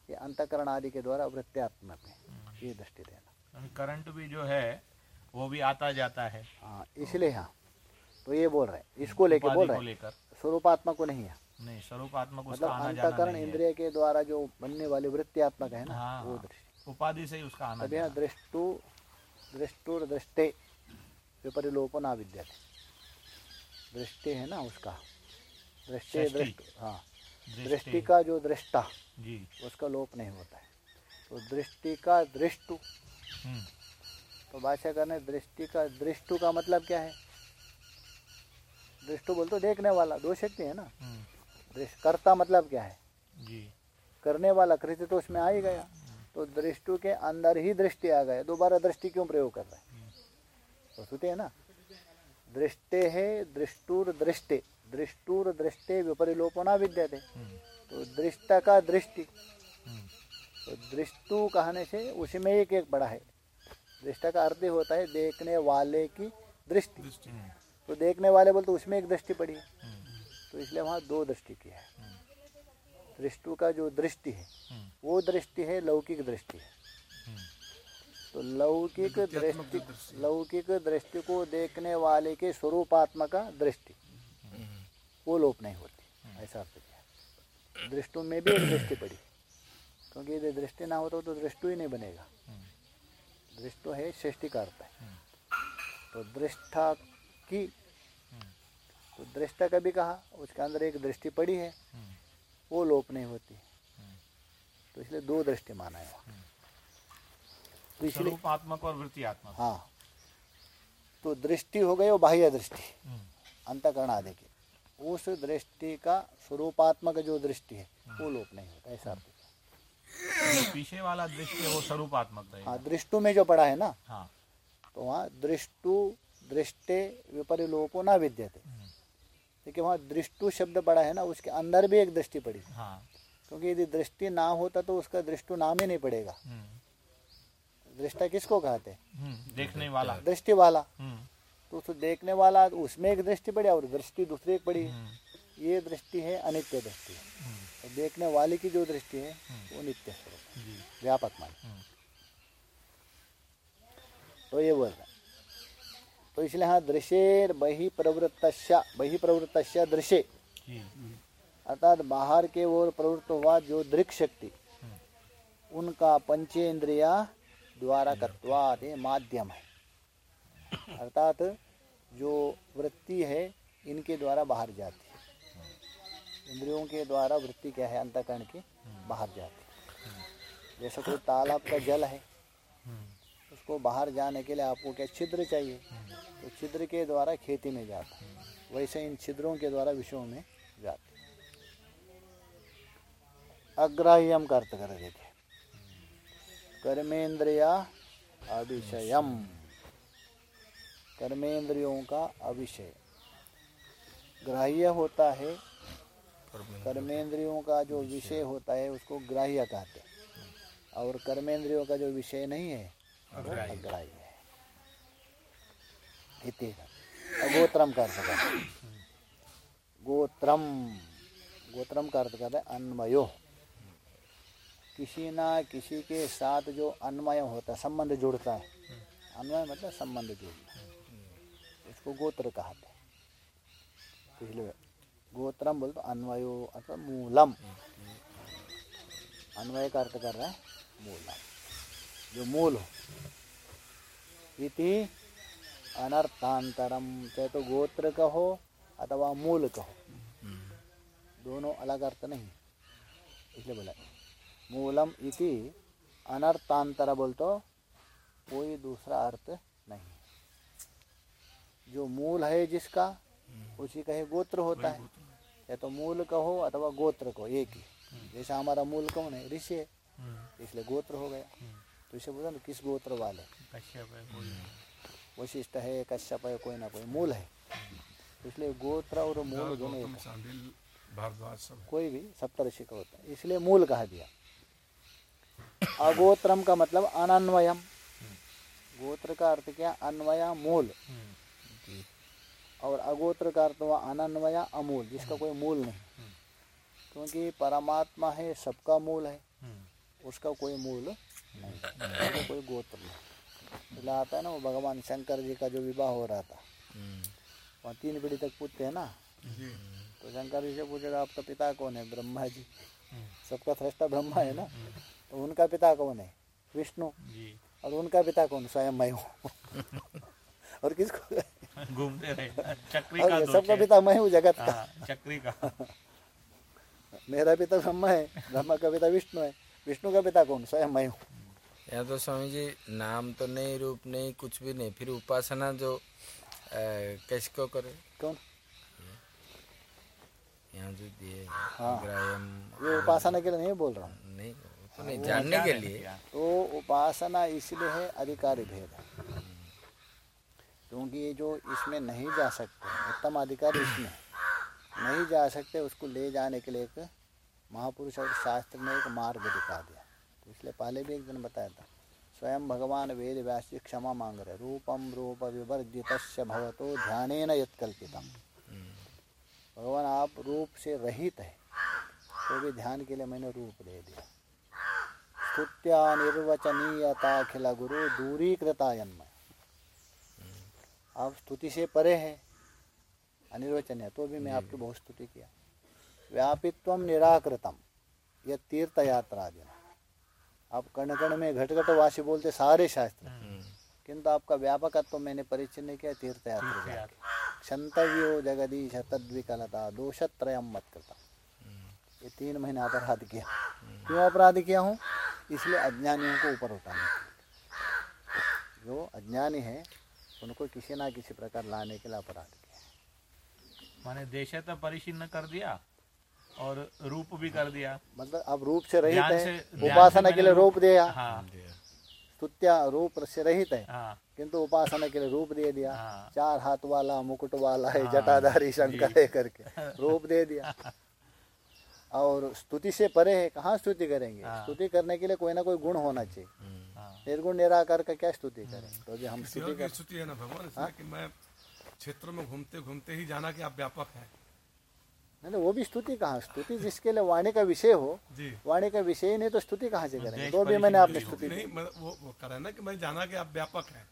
ये अंतकरण आदि के द्वारा वृत्त्यात्मक है ये दृष्टि देना। करंट भी जो है वो भी आता जाता है। हाँ इसलिए हाँ। तो ये बोल रहे हैं। इसको लेके बोल रहे हैं। लेकर। स्वरूपात्मक को नहीं है। नहीं स्वरूपात्मक उसका मतलब अंतकरण इंद्रिय के द्वारा जो बनने वाली वृत्त्यात्मक है ना हाँ, वो हाँ। दृष्टि। उपाधि से ही उसका आना जाना। दृष्टु दृष्टुर दृष्टे विपरिलोपना विद्यते दृष्टि है ना उसका। दृष्टि। दृष्टि हाँ। दृष्टि। का जो दृष्टा जी। उसका लोप नहीं होता है। तो दृष्टि का दृष्टु। हम्म, तो भाषा करने दृष्टि का दृष्टु का मतलब क्या है? दृष्टु बोल तो देखने वाला दो शक्ति है ना? हम्म, कर्ता मतलब क्या है? जी। करने वाला कृत्य तो उसमें आ ही गया। तो दृष्टु के अंदर ही दृष्टि आ गया। दोबारा दृष्टि क्यों प्रयोग कर रहे हैं? तो सुनते है ना? दृष्टे है दृष्टुर दृष्टे। दृष्टुर दृष्टे विपरिलोपना विद्यते। हम्म, तो दृष्टा का दृष्टि। हम्म, तो दृष्टु कहने से उसी में एक एक बड़ा है। दृष्टा का अर्थ ही होता है देखने वाले की दृष्टि। हम्म, तो देखने वाले बोलते उसमें एक दृष्टि पड़ी है। हम्म, तो इसलिए वहाँ दो दृष्टि की है। दृष्टु का जो दृष्टि है हम्म, वो दृष्टि है लौकिक दृष्टि है। हम्म, तो लौकिक दृष्टि लौकिक दृष्टि को देखने वाले के स्वरूपात्मक दृष्टि वो लोप नहीं होती ऐसा अर्थ किया। दृष्टु में भी एक दृष्टि पड़ी। क्योंकि यदि दृष्टि ना हो तो, तो दृष्टु ही नहीं बनेगा। दृष्टु है सृष्टि का अर्थ है तो दृष्टा की। तो दृष्टा का भी कहा उसके अंदर एक दृष्टि पड़ी है वो लोप नहीं होती। तो इसलिए दो दृष्टि माना है। तो इसलिए स्वरूपात्मक और वृत्तियात्मक हाँ। तो दृष्टि हो गई वो बाह्य दृष्टि। हम्म, अंतकरण आदि की। उस दृष्टि का स्वरूपात्मक जो दृष्टि है वो लोप नहीं होता ऐसा है। पीछे वाला दृष्टि वो स्वरूपात्मक हाँ दृष्टु में जो पड़ा है ना हाँ। तो वहाँ दृष्टु दृष्टे विपरिलोपो ना विद्यते। देखिए वहाँ दृष्टु शब्द पड़ा है ना उसके अंदर भी एक दृष्टि पड़ी। हाँ। क्योंकि यदि दृष्टि ना होता तो उसका दृष्टु नाम ही नहीं पड़ेगा। हम्म, दृष्टा किसको कहते हैं? हम्म, देखने वाला। दृष्टि वाला। हम्म, तो उस देखने वाला उसमें एक दृष्टि पड़ी और दृष्टि दूसरी एक पड़ी। हम्म, ये दृष्टि है अनित्य दृष्टि। है हम्म, तो देखने वाले की जो दृष्टि है वो नित्य स्वरूप व्यापक मान हम्म, तो ये बोल रहे तो इसलिए हाँ दृश्य बहि प्रवृत्त दृश्य अर्थात बाहर के ओर प्रवृत्त हुआ जो दृक शक्ति, उनका पंचेंद्रिया द्वारा कत्वात माध्यम है। अर्थात जो वृत्ति है, इनके द्वारा बाहर जाती है। इंद्रियों के द्वारा वृत्ति क्या है, अंतकरण की, बाहर जाती है। जैसे कोई तालाब का जल है, उसको बाहर जाने के लिए आपको क्या छिद्र चाहिए? तो छिद्र के द्वारा खेती में जाता है। वैसे इन छिद्रों के द्वारा विषयों में जाते अग्राह्यम का अर्थ कर देते कर्मेंद्रिया अविषयम। कर्मेंद्रियों का अभिषय ग्राह्य होता है कर्मेंद्रियों का जो विषय होता है उसको ग्राह्य कहते हैं। और कर्मेंद्रियों का जो विषय नहीं है अग्राह्य। है। इति अगोत्रम का अर्थ करते गोत्रम का अर्थ करते हैं अन्वयो। किसी ना किसी के साथ जो अन्वय होता है, संबंध जुड़ता है। अन्वय मतलब संबंध जुड़ना। इसको गोत्र कहते हैं। इसलिए गोत्रम बोल तो अन्वयो अथवा मूलम। अन्वय का अर्थ कर रहा है मूलम। जो मूल हो। इति अनर्थांतरम चाहे तो गोत्र कहो अथवा मूल कहो दोनों अलग अर्थ नहीं। इसलिए बोला मूलम इति अनर्थांतर बोल तो कोई दूसरा अर्थ नहीं। जो मूल है जिसका, उसी का ही गोत्र होता है। या तो मूल कहो अथवा गोत्र को एक ही। जैसा हमारा मूल कौन है? ऋषि है। इसलिए गोत्र हो गया। तो इसे बोला ना किस गोत्र वाले? है वशिष्ठ है कश्यप है कोई ना कोई मूल है। इसलिए गोत्र और मूल दोनों एक है। भारद्वाज कोई भी सप्तऋषि का होता है। इसलिए मूल कहा दिया। अगोत्रम का मतलब अनन्वयम। गोत्र का अर्थ क्या? अन्वया मूल। और अगोत्र का अर्थ हुआ अनन्वया अमूल जिसका कोई मूल नहीं। क्योंकि परमात्मा है सबका मूल है। उसका कोई मूल नहीं। कोई गोत्र नहीं। आता है ना वो भगवान शंकर जी का जो विवाह हो रहा था। वहाँ तीन पीढ़ी तक पूछते हैं ना। तो शंकर जी से पूछेगा आपका पिता कौन है? ब्रह्मा जी। सबका सृष्टा ब्रह्मा है ना। तो उनका पिता कौन है? विष्णु। और उनका पिता कौन? स्वयं मैं हूँ। और किसको? घूमते रहे। चक्री का सबका पिता मैं हूँ जगत का। हाँ, चक्री का। मेरा पिता ब्रह्मा है ब्रह्मा का पिता विष्णु है। विष्णु का पिता कौन? स्वयं मैं हूँ। यहाँ तो स्वामी जी नाम तो नहीं रूप नहीं कुछ भी नहीं फिर उपासना जो अ, किसको करे? कौन? यहाँ जो दिए हाँ। ये उपासना के लिए नहीं बोल रहा हूँ। नहीं तो नहीं जानने के लिए। तो उपासना इसलिए है अधिकारी भेद है। क्योंकि ये जो इसमें नहीं जा सकते उत्तम अधिकारी इसमें है। नहीं जा सकते उसको ले जाने के लिए एक महापुरुष और शास्त्र ने एक मार्ग दिखा दिया। इसलिए पहले भी एक दिन बताया था। स्वयं भगवान वेद व्यास जी क्षमा मांग रहे। रूपम रूप विवर्जित भवतो ध्यान यत्कल्पितम। भगवान आप रूप से रहित है तो भी ध्यान के लिए मैंने रूप दे दिया। स्तुत्या निर्वचनीयता अखिल गुरु दूरीकृतायन्मय आप स्तुति से परे है अनिर्वचनीय तो भी मैं आपकी बहुत स्तुति किया। व्यापित्व निराकृतम यह तीर्थ यात्रा दिन आप कण कण में घट घट वासी बोलते सारे शास्त्र। किंतु आपका व्यापकत्व मैंने परिचय नहीं किया तीर्थ यात्रा क्षंतव्यो जगदीश तद्विकलता दोषत्रयम मत करता। ये तीन महीने अपराध किया। क्यों अपराध किया हूँ? इसलिए अज्ञानियों को ऊपर उठाने जो अज्ञानी है उनको किसी ना किसी प्रकार लाने के लिए अपराध किया माने देशता परिशीर्ण कर दिया। और रूप भी कर दिया। मतलब अब रूप से रहित है उपासना के लिए रूप दिया। हाँ। स्तुत्या रूप से रहित है। हाँ। किंतु उपासना के लिए रूप दे दिया। हाँ। चार हाथ वाला मुकुट वाला है हाँ। जटाधारी शंकर है करके। रूप दे दिया। और स्तुति से परे है कहाँ स्तुति करेंगे? हाँ। स्तुति करने के लिए कोई ना कोई गुण होना चाहिए। हाँ। निर्गुण निराकार का क्या स्तुति करें? तो भी हम स्तुति कर स्तुति है ना भगवान कि मैं क्षेत्रों में घूमते घूमते ही जाना कि आप व्यापक हैं। नहीं नहीं, वो भी स्तुति कहाँ? स्तुति जिसके लिए वाणी का विषय हो वाणी का विषय ही नहीं तो स्तुति कहाँ से करेंगे? तो भी मैंने आपने स्तुति नहीं वो वो कर ना कि मैं जाना कि आप व्यापक हैं।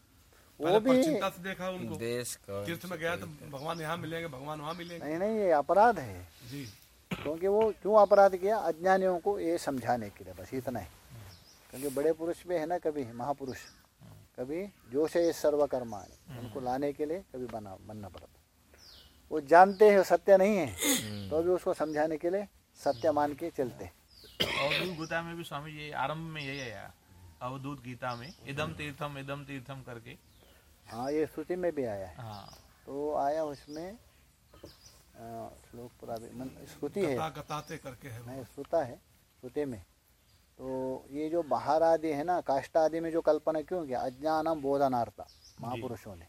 वो भी चिंता से देखा उनको। देश का तीर्थ में गया तो भगवान यहाँ मिलेंगे भगवान वहाँ मिलेंगे। नहीं नहीं ये अपराध है। जी। क्योंकि वो क्यों अपराध किया? अज्ञानियों को ये समझाने के लिए बस इतना ही। क्योंकि बड़े पुरुष भी है ना कभी महापुरुष। कभी जोश है ये सर्वकर्मा उनको लाने के लिए कभी बना बनना पड़ता। वो जानते हैं सत्य नहीं है तो भी उसको समझाने के लिए सत्य मान के चलते। हैं। और गीता में भी स्वामी जी आरंभ में यही आया। अवधूत गीता में इदम तीर्थम इदम तीर्थम करके। हाँ ये श्रुति में भी आया है। हाँ। तो आया उसमें श्लोक पूरा भी मन श्रुति है। गता गताते करके है वो। नहीं श्रुता है श्रुति में। तो ये जो बाहर आदि है ना काष्ट आदि में जो कल्पना क्यों किया? अज्ञानम बोधनार्था महापुरुषों ने।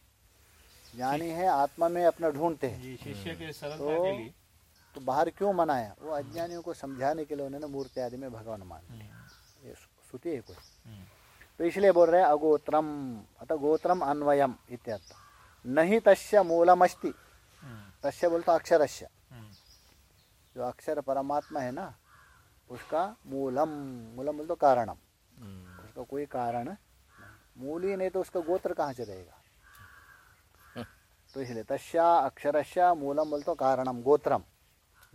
ज्ञानी है आत्मा में अपना ढूंढते हैं। शिष्य के सरलता तो के लिए। तो बाहर क्यों मनाया? वो अज्ञानियों को समझाने के लिए उन्होंने मूर्ति आदि में भगवान मान। लिया श्रुति है कोई? हम्म, तो इसलिए बोल रहे हैं अगोत्रम अतः गोत्रम अन्वयम इत्यर्थ। नहीं तस्य मूलमस्ति। हम्म, तस्य बोलता अक्षरस्य। हम्म, जो अक्षर परमात्मा है ना उसका मूलम मूलम बोल तो कारणम उसका कोई कारण। मूल ही नहीं तो उसका गोत्र कहाँ से रहेगा? तो इसलिए तस्या अक्षरस्य मूलम बोल तो कारणम गोत्रम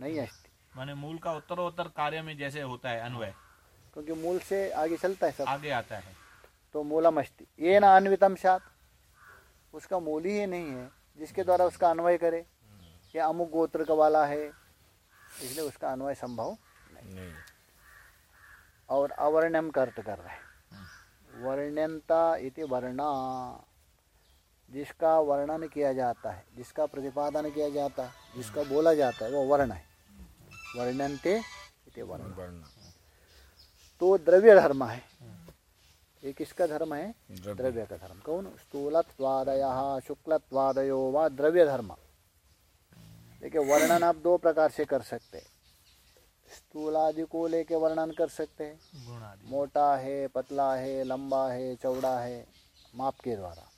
नहीं अस्ति माने मूल का उत्तरोत्तर कार्य में जैसे होता है अन्वय। क्योंकि मूल से आगे चलता है सब। आगे आता है। तो मूलम अस्ति। ये न अन्वितम सात। उसका मूल ही नहीं है जिसके द्वारा उसका अन्वय करे। ये अमुक गोत्र का वाला है इसलिए उसका अन्वय संभव नहीं। और अवर्ण्यम का अर्थ कर रहे वर्ण्यंता इति वर्णा। जिसका वर्णन किया जाता है जिसका प्रतिपादन किया जाता है जिसका बोला जाता है वो वर्ण है। वर्णनते वर्ण। वर्ण। तो द्रव्य धर्म है। ये किसका धर्म है? द्रव्य। द्रव्य का धर्म। कौन? स्थूलत्वादय शुक्लत्वादयो व द्रव्य धर्म। देखिए वर्णन आप दो प्रकार से कर सकते हैं। स्थूल आदि को लेके वर्णन कर सकते हैं। मोटा है पतला है लंबा है चौड़ा है माप के द्वारा।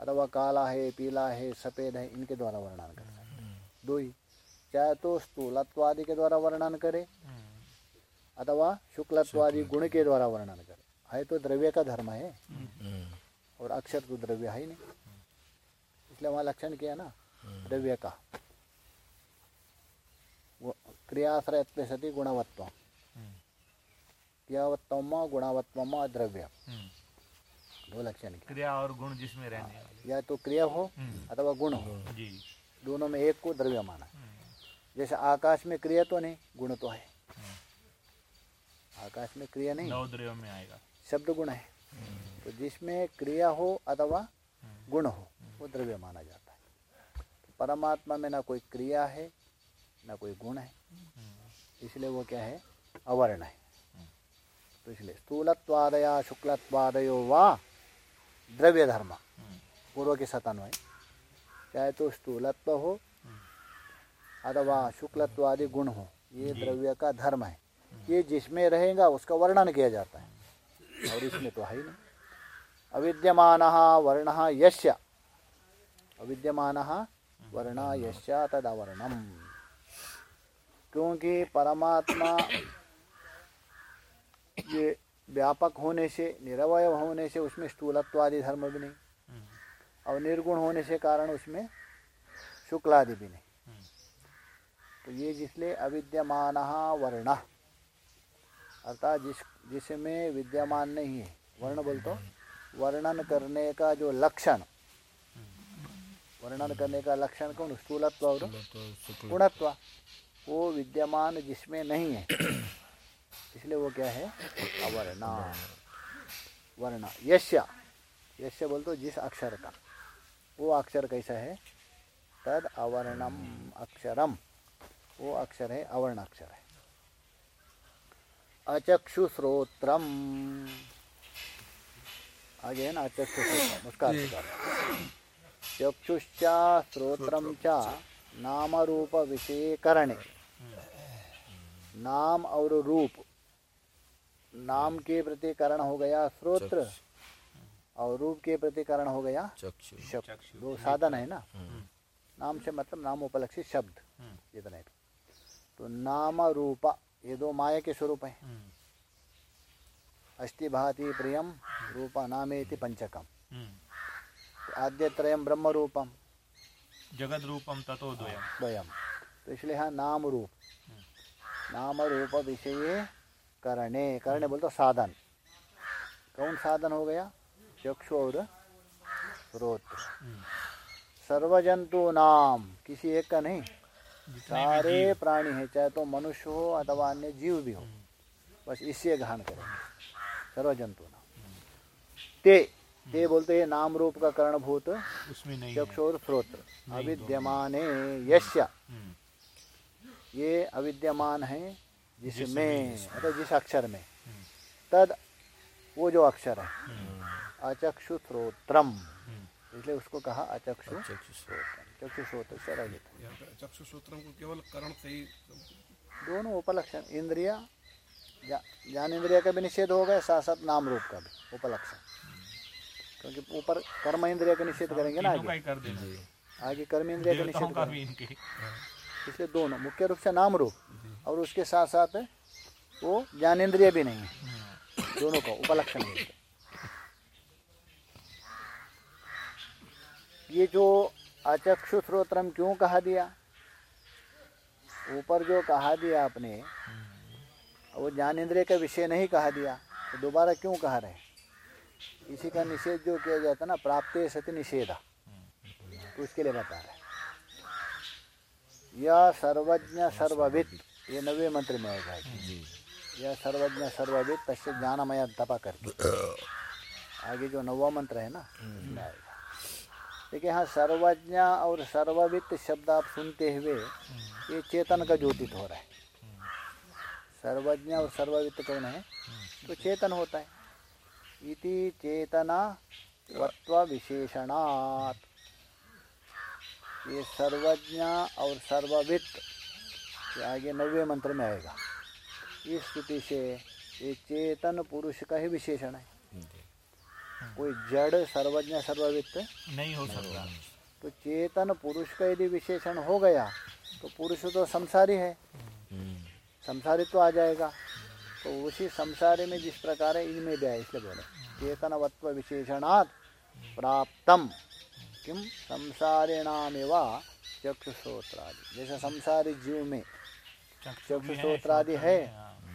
अथवा काला है पीला है सफ़ेद है इनके द्वारा वर्णन कर सकते दो ही। चाहे तो स्थूलत्वादि के द्वारा वर्णन करे अथवा शुक्लत्वादि गुण के द्वारा वर्णन करे। है तो द्रव्य का धर्म है। हम्म, और अक्षर तो द्रव्य है ही नहीं। इसलिए वहाँ लक्षण किया ना द्रव्य का। वो क्रियाश्रयत्व सती गुणवत्व क्रियावत्व गुणवत्व द्रव्य। दो लक्षण क्रिया और गुण जिसमें रहने वाले। या तो क्रिया हो अथवा गुण हो। जी। दोनों में एक को द्रव्य माना जैसे आकाश में क्रिया तो नहीं गुण तो है। आकाश में क्रिया नहीं। द्रव्य में आएगा। शब्द गुण है। तो जिसमें क्रिया हो अथवा गुण हो वो द्रव्य माना जाता है। तो परमात्मा में ना कोई क्रिया है ना कोई गुण है। इसलिए वो क्या है? अवर्ण है। तो इसलिए स्थूलत्वादया शुक्लत्वादयो वा द्रव्य धर्म पूर्व के सतान्वय। चाहे तो स्थूलत्व हो अथवा शुक्लत्व आदि गुण हो ये द्रव्य का धर्म है। ये जिसमें रहेगा उसका वर्णन किया जाता है। और इसमें तो है ही नहीं। अविद्यमान वर्ण यश्य अविद्यमान वर्ण यश्य तदवर्णम क्योंकि परमात्मा ये व्यापक होने से निरवय होने से उसमें स्थूलत्वादि धर्म भी नहीं। और निर्गुण होने से कारण उसमें शुक्लादि भी नहीं। तो ये जिसलिए अविद्यमान वर्ण। अर्थात जिस जिसमें विद्यमान नहीं है वर्ण बोल तो वर्णन करने का जो लक्षण। वर्णन करने का लक्षण कौन? स्थूलत्व और गुणत्व। वो विद्यमान जिसमें नहीं है। इसलिए वो क्या है? अवर्णा। वर्ण। यश्य। यश्य बोल तो जिस अक्षर का। वो अक्षर कैसा है? तद अवर्णम अक्षरम। वो अक्षर है अवर्ण अक्षर है। अचक्षु श्रोत्रम आगे है ना अचक्षु श्रोत्रम उसका अर्थ चक्षुश्चा श्रोत्रम चा। नाम रूप विषय करणे नाम और रूप। नाम के प्रति कारण हो गया श्रोत्र और रूप के प्रति कारण हो गया शब्द। दो साधन है ना? नाम से मतलब नाम उपलक्षित शब्द। इतना। ही तो नाम रूप ये दो माया के स्वरूप है। अस्ति भाति प्रियम रूप नामेति पंचकम। आद्यत्रयम ब्रह्म रूपम। जगत रूपम ततो द्वयम। द्वयम। तो इसलिए हाँ नाम रूप। नाम रूप विषय करणे करणे बोलते साधन कौन साधन हो गया चक्षु और श्रोत्र सर्वजंतु नाम किसी एक का नहीं सारे प्राणी है चाहे तो मनुष्य हो अथवा अन्य जीव भी हो बस इससे ग्रहण करेंगे सर्वजंतु नाम ते ते बोलते हैं नाम रूप का कारणभूत उसमें नहीं है और श्रोत्र अविद्यमाने यश्य ये अविद्यमान है जिसमें अथवा जिस अक्षर में। तद वो जो अक्षर है। अचक्षु श्रोत्रम इसलिए उसको कहा अचक्षु चक्षु श्रोत्रम चक्षु श्रोत्र से रहित है। चक्षु सूत्रम को केवल करण से ही दोनों उपलक्षण इंद्रिया जा, ज्ञान इंद्रिया का भी निषेध हो गया साथ साथ नाम रूप का भी उपलक्षण। क्योंकि ऊपर कर्म इंद्रिया का निषेध करेंगे ना आगे। कर आगे कर्म इंद्रिया का निषेध करेंगे। इसलिए दोनों मुख्य रूप से नाम रूप और उसके साथ साथ वो ज्ञानेन्द्रिय भी नहीं है। दोनों का उपलक्षण बोलते ये जो अचक्षु श्रोत्रम क्यों कहा दिया? ऊपर जो कहा दिया आपने, वो ज्ञानेन्द्रिय का विषय नहीं कहा दिया तो दोबारा क्यों कहा रहे? इसी का निषेध जो किया जाता है ना, प्राप्त सति निषेधा। तो उसके लिए बता रहे यह सर्वज्ञ सर्वविद। ये नवे मंत्र में आएगा यह सर्वज्ञ सर्वविद तस्य ज्ञानमय तपा करके। आगे जो नवा मंत्र है ना इसमें आएगा। देखिए हाँ सर्वज्ञ और सर्वविद शब्द आप सुनते हुए ये चेतन का ज्योतित हो रहा है। सर्वज्ञ और सर्ववित्त कौन है? तो चेतन होता है। इति चेतना वत्व विशेषणात्। ये सर्वज्ञ और सर्ववित्त ये आगे नवे मंत्र में आएगा। इस स्थिति से ये चेतन पुरुष का ही विशेषण है। कोई जड़ सर्वज्ञ सर्ववित्त नहीं हो सकता। तो चेतन पुरुष का यदि विशेषण हो गया तो पुरुष तो संसारी है। संसारी तो आ जाएगा। तो उसी संसारी में जिस प्रकार है इनमें भी आए इसलिए बोले। चेतनवत्व विशेषणात् प्राप्तम। किम संसारिणामेव चक्षुश्रोत्रादि जैसे संसारी जीव में चक्षुश्रोत्रादि है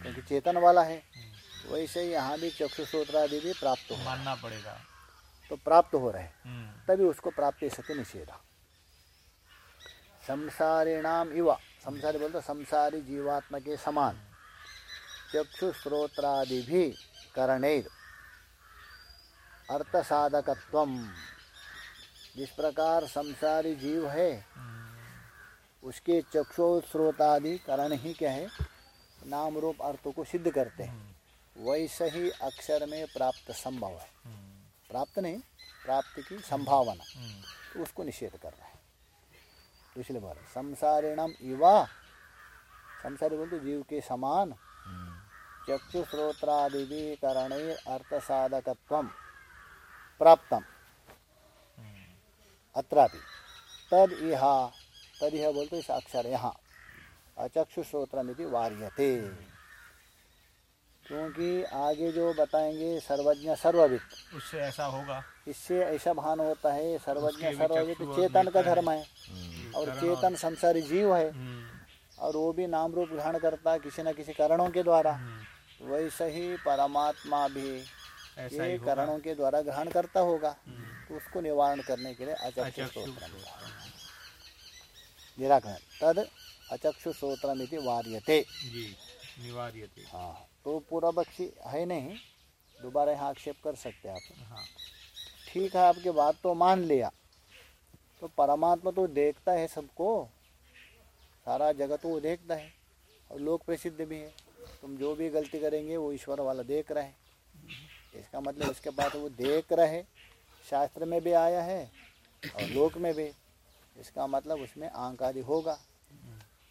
क्योंकि चेतन वाला है वैसे यहाँ भी चक्षुश्रोत्रादि भी प्राप्त हो मानना पड़ेगा। तो प्राप्त हो रहे हम्म, तभी उसको प्राप्ति सत्य निषेधा। संसारिणाम इवा संसारी बोलते संसारी जीवात्मा के समान। चक्षु स्रोत्रादि भी करणेर। अर्थ साधकत्व जिस प्रकार संसारी जीव है उसके चक्षु स्रोतादि करण ही क्या है? नाम रूप अर्थ को सिद्ध करते हैं। वैसे ही अक्षर में प्राप्त संभव है। प्राप्त नहीं प्राप्ति की संभावना। तो उसको निषेध कर रहा है। इसलिए बोल संसारिणम इवा संसारी बोलते जीव के समान। चक्षु करण अर्थ साधकत्व प्राप्तम अत्रापि। तद इह तद यह बोलते इस अक्षर यहाँ। अचक्षु श्रोत्रमिति वार्यते। क्योंकि आगे जो बताएँगे सर्वज्ञ सर्ववित्त उससे ऐसा होगा। इससे ऐसा भान होता है सर्वज्ञ और चेतन का धर्म है। और चेतन संसारी जीव है। हम्म, और वो भी नाम रूप ग्रहण करता है किसी न किसी कारणों के द्वारा। वैसे ही परमात्मा भी ऐसा ये कारणों के द्वारा ग्रहण करता होगा। तो उसको निवारण करने के लिए अचक्षु निराकरण। तद अचक्षु स्त्रोत्र वार्यते। जी निवार्यते। हाँ तो पूरा बख्शी है नहीं दोबारा यहाँ आक्षेप कर सकते आप। हाँ। ठीक है आपकी बात तो मान लिया। तो परमात्मा तो देखता है सबको सारा जगत वो देखता है और लोक प्रसिद्ध भी है। तुम जो भी गलती करेंगे वो ईश्वर वाला देख रहे हैं। इसका मतलब इसके बाद वो देख रहे शास्त्र में भी आया है और लोक में भी। इसका मतलब उसमें आंक आदि होगा।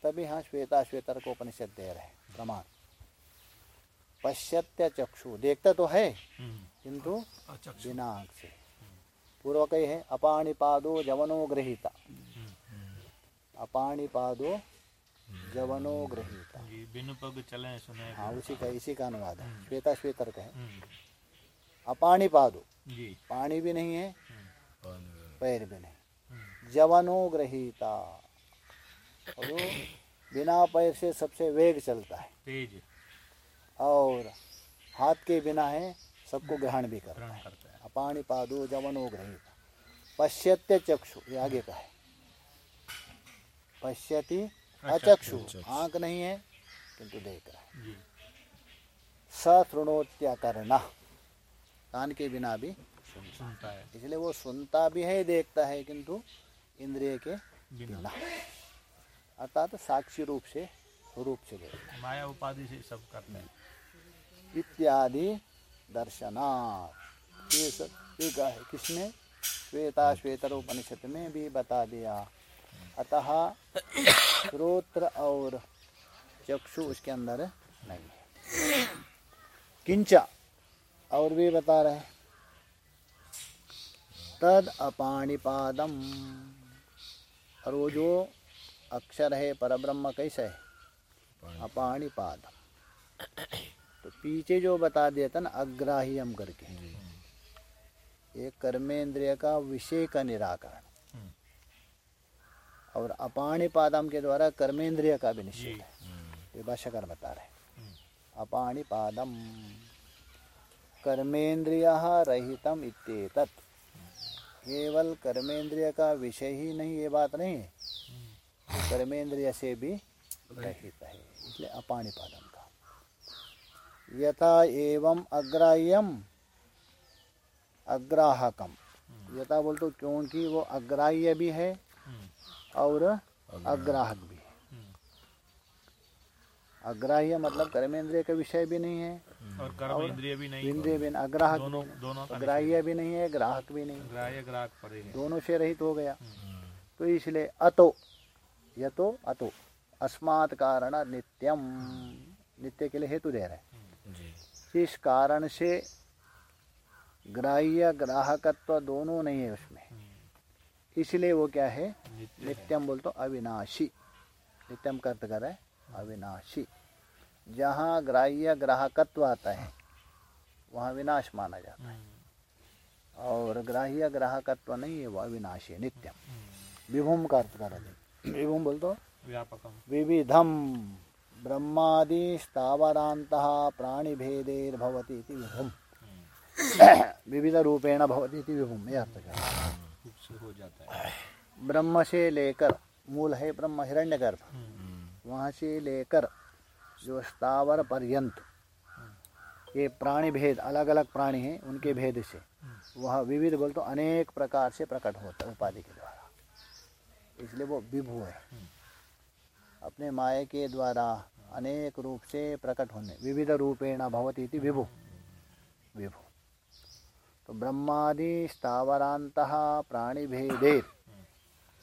तभी हाँ श्वेता श्वेतर को उपनिषद दे रहे प्रमाण। पश्यत्य चक्षु देखता तो है हम्म, किंतु बिना आँख से। पूर्व कही है अपाणिपादो जवनो गृहीता। अपाणिपादो जवनो गृहीता। बिनु पग चले सुने हाँ। उसी का इसी का अनुवाद है। श्वेता श्वेतर का है। हम्म, अपाणिपादो। पानी भी नहीं है पैर भी नहीं। जवनो और वो बिना पैर से सबसे वेग चलता है। तेज। और हाथ के बिना है सबको ग्रहण भी करता है है। अपाणि पादो जवनो गृहीत पश्यत्य चक्षु ये आगे का है। पश्यति अचक्षु। आँख नहीं है किंतु देख रहा है। जी। सतृणोत्याकरण कान के बिना भी सुनता है। इसलिए वो सुनता भी है देखता है किंतु इंद्रिय के बिना। अर्थात साक्षी रूप से रूप से माया उपाधि से सब करते हैं। इत्यादि दर्शनार्थ ये सब ये है। किसने? श्वेता श्वेतर उपनिषद में भी बता दिया। अतः श्रोत्र और चक्षु उसके अंदर नहीं है। किंचा और भी बता रहे तद अपाणिपादम। और वो जो अक्षर है परब्रह्म कैसा? है अपाणिपादम तो पीछे जो बता दिया था ना अग्राह्यम करके। ये कर्मेंद्रिय का विषय का निराकरण। और अपाणिपादम के द्वारा कर्मेंद्रिय का भी निश्चय है। ये भाष्यकार बता रहे हैं। अपाणिपादम कर्मेंद्रिय रहितम इत्येतत्। केवल कर्मेंद्रिय का विषय ही नहीं ये बात नहीं है। कर्मेंद्रिय से भी रहित है इसलिए अपाणिपादम का। यथा एवं अग्राह्यम अग्राहकम। यथा बोल तो क्योंकि वो अग्राह्य भी है और अग्राहक भी अग्राह्य मतलब कर्मेंद्रिय का विषय भी नहीं है। और कर्म इंद्रिय भी नहीं। इंद्रिय भी अग्राहक दोनों दोनों का अग्राह्य भी नहीं है ग्राहक भी नहीं। ग्राह्य ग्राहक पड़े दोनों से रहित हो गया। तो इसलिए अतो यतो अतो। अस्मात् कारण नित्यम नित्य के लिए हेतु दे रहे हैं। इस कारण से ग्राह्य ग्राहकत्व दोनों नहीं है उसमें। इसलिए वो क्या है? नित्यम बोल तो अविनाशी। नित्यम का अर्थ कर है। अविनाशी। जहाँ ग्राह्य ग्राहकत्व आता है वहाँ विनाश माना जाता है। और ग्राह्य ग्राहकत्व नहीं है वह अविनाशी नित्यम। विभुम का अर्थ कर विभुम बोल व्यापकम। विविधम। ब्रह्मादि स्थावरांत प्राणिभेदेर्भवति इति विभुम। विविध रूपेण भवति विभुम यह अर्थ कर हो जाता है। ब्रह्म से लेकर मूल है ब्रह्म हिरण्यगर्भ। वहाँ से लेकर जो स्थावर पर्यंत ये प्राणी भेद अलग अलग प्राणी हैं उनके भेद से वह विविध बोल तो अनेक प्रकार से प्रकट होता है उपाधि के द्वारा। इसलिए वो विभु है। अपने माया के द्वारा अनेक रूप से प्रकट होने विविध रूपेण भवती इति विभु। विभु। तो ब्रह्मादि स्थावरांत प्राणी भेदेर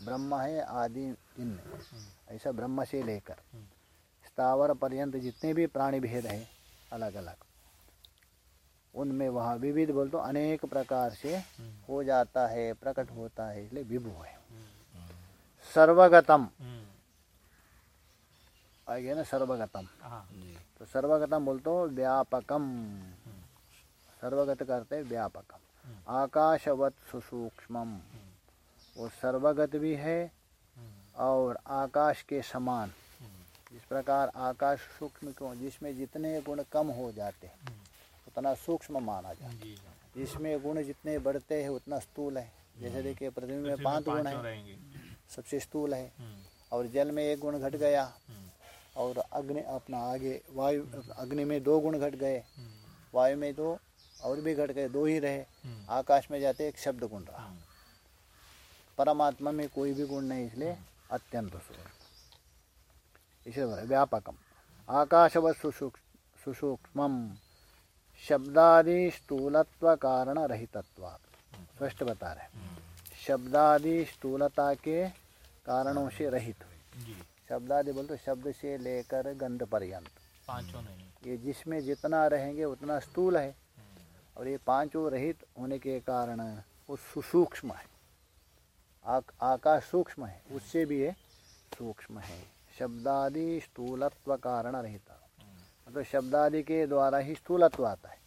ब्रह्म है आदि इनमें ऐसा ब्रह्म से लेकर स्थावर पर्यंत जितने भी प्राणी भेद हैं अलग अलग उनमें वहाँ विविध बोल तो अनेक प्रकार से हो जाता है प्रकट होता है इसलिए विभु है। सर्वगतम। आ गया ना सर्वगतम। हाँ। तो सर्वगतम बोल तो व्यापकम। सर्वगत करते व्यापकम। आकाशवत सुसूक्ष्मम। वो सर्वगत भी है और आकाश के समान। जिस प्रकार आकाश सूक्ष्म क्यों? जिसमें जितने गुण कम हो जाते हैं उतना सूक्ष्म माना जाता है। जिसमें गुण जितने बढ़ते हैं उतना स्थूल है। जैसे देखिए पृथ्वी में पाँच गुण है। सबसे स्थूल है। हम्म, और जल में एक गुण घट गया। हम्म, और अग्नि अपना आगे वायु अग्नि में दो गुण घट गए। हम्म, वायु में दो और भी घट गए दो ही रहे। हम्म, आकाश में जाते एक शब्द गुण रहा। हम्म, परमात्मा में कोई भी गुण नहीं इसलिए अत्यंत बोला व्यापकम। आकाशवत सुसूक्ष्म सुसूक्ष्मम। शब्दादि स्थूलत्व कारण रहितत्व स्पष्ट बता रहे शब्दादि स्थूलता के कारणों से रहित। जी। शब्दादि बोलते शब्द से लेकर गंध पर्यंत पाँचों नहीं। ये जिसमें जितना रहेंगे उतना स्थूल है। और ये पाँचों रहित होने के कारण वो सुसूक्ष्म है। आक, आकाश सूक्ष्म है उससे भी ये सूक्ष्म है। शब्दादि स्थूलत्व कारण रहता। मतलब शब्दादि के द्वारा ही स्थूलत्व आता है।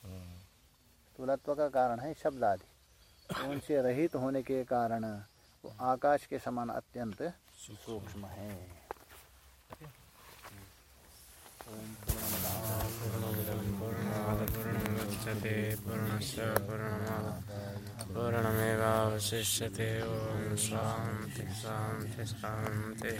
स्थूलत्व का कारण है शब्दादि। उनसे रहित होने के कारण वो आकाश के समान अत्यंत सूक्ष्म है। पूर्णमुदच्यते पूर्णस्य पूर्णमादाय पूर्णमेवावशिष्यते। ॐ शान्ति शान्ति शान्तिः।